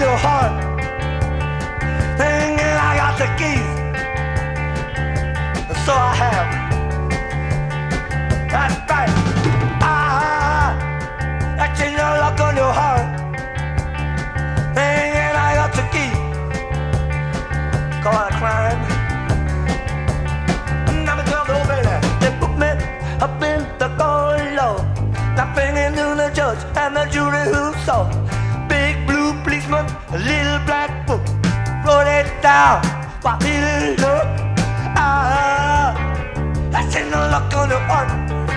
on your heart. Thinking I got the keys. So I have. That's right. Ah, that chain your lock on your heart. Thinking I got the key. Call it a I but it. Ah, I seen the look on her